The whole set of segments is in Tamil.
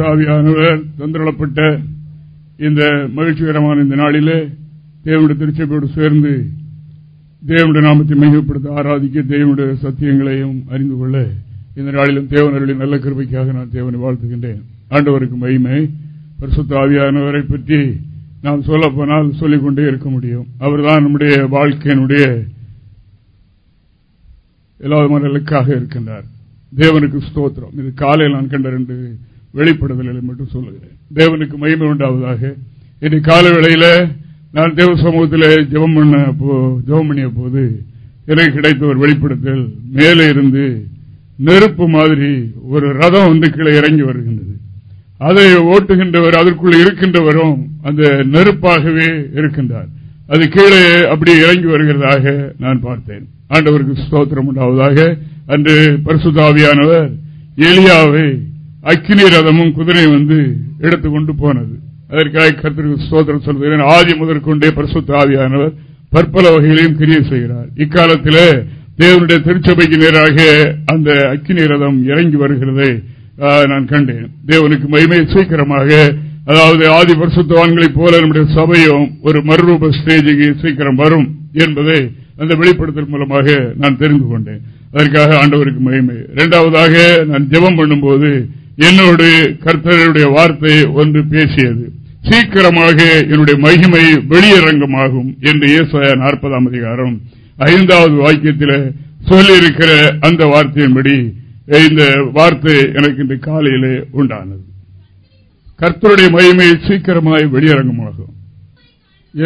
பரிசுத்த ஆவியானவர் தந்திரப்பட்ட இந்த மகிழ்ச்சிகரமான இந்த நாளிலே தேவனுடைய திருச்சபையோடு சேர்ந்து தேவனுடைய நாமத்தை மையப்படுத்த ஆராதிக்க தேவனுடைய சத்தியங்களையும் அறிந்து கொள்ள இந்த நாளிலும் தேவனர்களின் நல்ல கிருபைக்காக நான் தேவனை வாழ்த்துகின்றேன். ஆண்டவருக்கு மகிமை. பரிசுத்த ஆவியானவரை பற்றி நாம் சொல்ல போனால் சொல்லிக்கொண்டே இருக்க முடியும். அவர்தான் நம்முடைய வாழ்க்கையினுடைய எல்லா விதமான இலக்காக இருக்கின்றார். தேவனுக்கு ஸ்தோத்திரம். இது காலையில் நான் கண்ட ரெண்டு வெளிப்படுதல்களை மட்டும் சொல்லுகிறேன். தேவனுக்கு மகிமை உண்டாவதாக. இன்னைக்கு கால வேளையில நான் தேவ சமூகத்தில் ஜெபம் பண்ண ஜெபம் பண்ணிய போது எனக்கு கிடைத்த ஒரு வெளிப்படுத்தல். மேலே இருந்து நெருப்பு மாதிரி ஒரு ரதம் வந்து கீழே இறங்கி வருகின்றது. அதை ஓட்டுகின்றவர் அதற்குள்ள இருக்கின்றவரும் அந்த நெருப்பாகவே இருக்கின்றார். அது கீழே அப்படி இறங்கி வருகிறதாக நான் பார்த்தேன். ஆண்டவருக்கு ஸ்தோத்திரம் உண்டாவதாக. அன்று பரிசுதாவியானவர் எலியாவை அக்கினி ரதமும் குதிரை வந்து எடுத்துக்கொண்டு போனது. அதற்காக கருத்திற்கு சோதரம் சொல்கிறேன் ஆதி முதற்கொண்டே பரிசுத்த ஆதியானவர் பற்பல வகைகளையும் கிரியை செய்கிறார். இக்காலத்தில் தேவனுடைய திருச்சபைக்கு நேராக அந்த அக்கினி ரதம் இறங்கி வருகிறதை நான் கண்டேன். தேவனுக்கு மகிமை சீக்கிரமாக அதாவது ஆதி பரிசுத்தவான்களைப் போல நம்முடைய சபையும் ஒரு மறுரூப ஸ்டேஜுக்கு சீக்கிரம் வரும் என்பதை அந்த வெளிப்படுத்தல் மூலமாக நான் தெரிந்து கொண்டேன். அதற்காக ஆண்டவருக்கு மகிமை. இரண்டாவதாக நான் ஜெபம் பண்ணும்போது என்னோடு கர்த்தருடைய வார்த்தை ஒன்று பேசியது. சீக்கிரமாக என்னுடைய மகிமை வெளியரங்கமாகும் என்று இயேசா நாற்பதாம் அதிகாரம் ஐந்தாவது வாக்கியத்தில் சொல்லியிருக்கிற அந்த வார்த்தையின்படி இந்த வார்த்தை எனக்கு இந்த காலையிலே உண்டானது. கர்த்தருடைய மகிமை சீக்கிரமாய் வெளியரங்கமாகும்.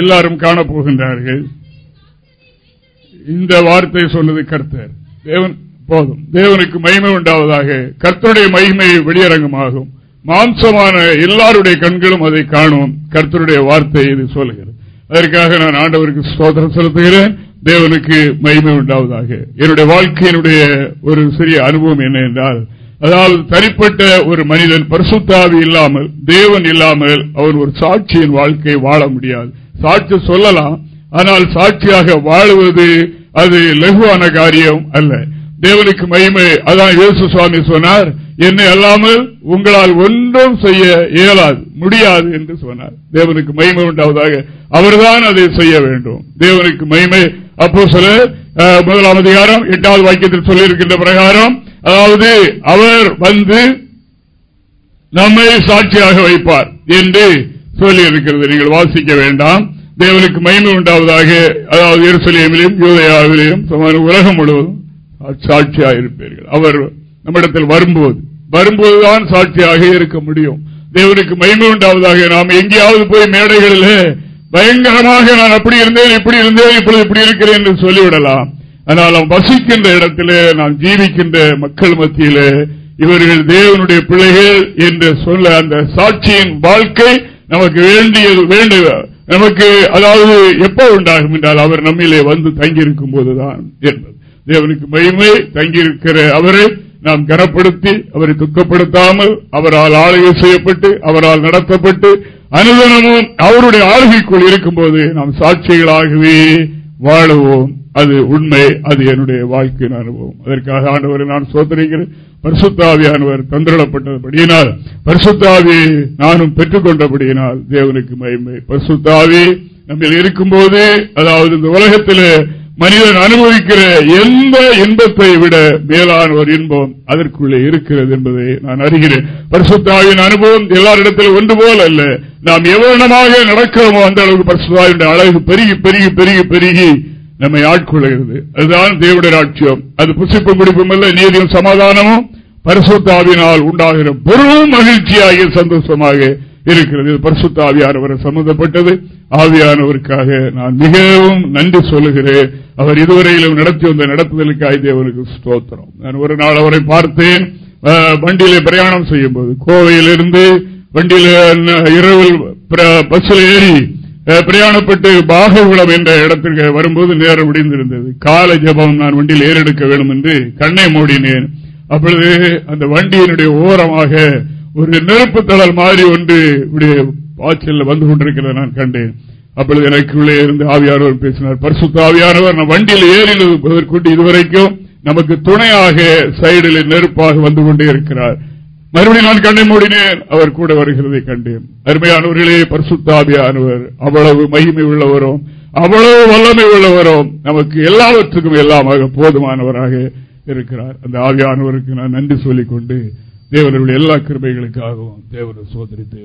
எல்லாரும் காணப்போகின்றார்கள். இந்த வார்த்தை சொன்னது கர்த்தர். தேவன் போதும். தேவனுக்கு மகிமை உண்டாவதாக கர்த்தருடைய மகிமை வெளியரங்கமாகும். மாம்சமான எல்லாருடைய கண்களும் அதை காணும் கர்த்தருடைய வார்த்தை இது சொல்லுகிறது. அதற்காக நான் ஆண்டவருக்கு சோதனை செலுத்துகிறேன். தேவனுக்கு மகிமை உண்டாவதாக. என்னுடைய வாழ்க்கையினுடைய ஒரு சிறிய அனுபவம் என்ன என்றால் அதாவது தனிப்பட்ட ஒரு மனிதன் பரிசுத்தாவி இல்லாமல் தேவன் இல்லாமல் அவர் ஒரு சாட்சியின் வாழ்க்கையை வாழ முடியாது. சாட்சி சொல்லலாம் ஆனால் சாட்சியாக வாழுவது அது லகுவான காரியம் அல்ல. தேவனுக்கு மகிமை. அதான் இயேசு சுவாமி சொன்னார் என்னை அல்லாமல் உங்களால் ஒன்றும் செய்ய இயலாது முடியாது என்று சொன்னார். தேவனுக்கு மகிமை உண்டாவதாக அவர்தான் அதை செய்ய வேண்டும். தேவனுக்கு மகிமை. அப்போ சொல்ல முதலாம் அதிகாரம் எட்டாவது வாக்கியத்தில் சொல்லியிருக்கின்ற பிரகாரம் அதாவது அவர் வந்து நம்மை சாட்சியாக வைப்பார் என்று சொல்லியிருக்கிறது. நீங்கள் வாசிக்க வேண்டாம். தேவனுக்கு மகிமை உண்டாவதாக அதாவது எருசலேமிலும் யூதயாவிலையும் உலகம் முழுவதும் சாட்சியாக இருப்பீர்கள் அவர் நம்மிடத்தில் வரும்போது வரும்போதுதான் சாட்சியாக இருக்க முடியும். தேவனுக்கு மயிமை உண்டாவதாக நாம் எங்கேயாவது போய் மேடைகளில் பயங்கரமாக நான் அப்படி இருந்தேன் இப்படி இருந்தேன் இப்படி இப்படி இருக்கிறேன் என்று சொல்லிவிடலாம். ஆனால் நாம் வசிக்கின்ற இடத்திலே நாம் ஜீவிக்கின்ற மக்கள் மத்தியிலே இவர்கள் தேவனுடைய பிள்ளைகள் என்று சொல்ல அந்த சாட்சியின் வாழ்க்கை நமக்கு வேண்டியது வேண்டிய நமக்கு அதாவது எப்போ உண்டாகும் என்றால் அவர் நம்மிலே வந்து தங்கியிருக்கும் போதுதான் என்பது. தேவனுக்கு மகிமை தங்கியிருக்கிற அவரை நாம் கனப்படுத்தி அவரை துக்கப்படுத்தாமல் அவரால் ஆளுகை செய்யப்பட்டு அவரால் நடத்தப்பட்டு அனுதனமும் அவருடைய ஆளுகைக்குள் இருக்கும்போது நாம் சாட்சிகளாகவே வாழுவோம். அது உண்மை அது என்னுடைய வாழ்க்கையின் அனுபவம் அதற்காக ஆண்டவரை நான் சோதனைகிறேன் பரிசுத்தாவியானவர் தந்திரப்பட்டபடியினால் பரிசுத்தாவி நானும் பெற்றுக்கொண்டபடியினால் தேவனுக்கு மகிமை. பரிசுத்தாவி நம்ம இருக்கும்போது அதாவது இந்த உலகத்தில் மனிதன் அனுபவிக்கிற எந்த இன்பத்தை விட மேலான ஒரு இன்பம் அதற்குள்ளே இருக்கிறது என்பதை நான் அறிகிறேன். பரிசுத்தாவின் அனுபவம் எல்லாரிடத்திலும் ஒன்று போல் அல்ல. நாம் எவ்வளமாக நடக்கிறோமோ அந்த அளவுக்கு பரிசுத்தாவின் அழகு பெருகி பெருகி பெருகி பெருகி நம்மை ஆட்கொள்கிறது. அதுதான் தேவடைய ராட்சியம். அது புசிப்பு குடிப்பும் அல்ல நீதியும் சமாதானமும் பரிசுத்தாவினால் உண்டாகிற பெரும் மகிழ்ச்சியாகிய சந்தோஷமாக இருக்கிறது. பரிசுத்த ஆவியானவர் சம்பந்தப்பட்டது ஆவியானவருக்காக நான் மிகவும் நன்றி சொல்லுகிறேன். அவர் இதுவரையிலும் நடத்தி வந்த நடத்துதலுக்காக தேவனுக்கு ஸ்தோத்திரம். நான் ஒரு நாள் அவரை பார்த்தேன். வண்டியில பிரயாணம் செய்யும் போது கோவையிலிருந்து வண்டியில இரவில் பஸ்ஸில் ஏறி பிரயாணப்பட்டு பாககுளம் என்ற இடத்திற்கு வரும்போது நேரம் முடிந்திருந்தது. கால ஜபம் நான் வண்டியில் ஏறெடுக்க வேண்டும் என்று கண்ணை மூடினேன். அப்பொழுது அந்த வண்டியினுடைய ஓரமாக ஒரு நெருப்பு தளல் மாதிரி ஒன்று வாய்ச்சல் வந்து கொண்டிருக்கிறத நான் கண்டேன். அப்பொழுது எனக்குள்ளே இருந்து ஆவியானவர் பேசினார் பரிசுத்த ஆவியானவர் நான் வண்டியில் ஏறினது இதுவரைக்கும் நமக்கு துணையாக சைடில் நெருப்பாக வந்து கொண்டே இருக்கிறார். மறுபடியும் நான் கண்ணை மூடினேன் அவர் கூட வருகிறதை கண்டேன். அருமையானவர்களே பரிசுத்தாபியானவர் அவ்வளவு மகிமை உள்ளவரும் அவ்வளவு வல்லமை உள்ளவரும் நமக்கு எல்லாவற்றுக்கும் எல்லாமாக போதுமானவராக இருக்கிறார். அந்த ஆவியானவருக்கு நான் நன்றி சொல்லிக் கொண்டு தேவனுடைய எல்லா கிருபைகளுக்காகவும் தேவனை சோதரித்து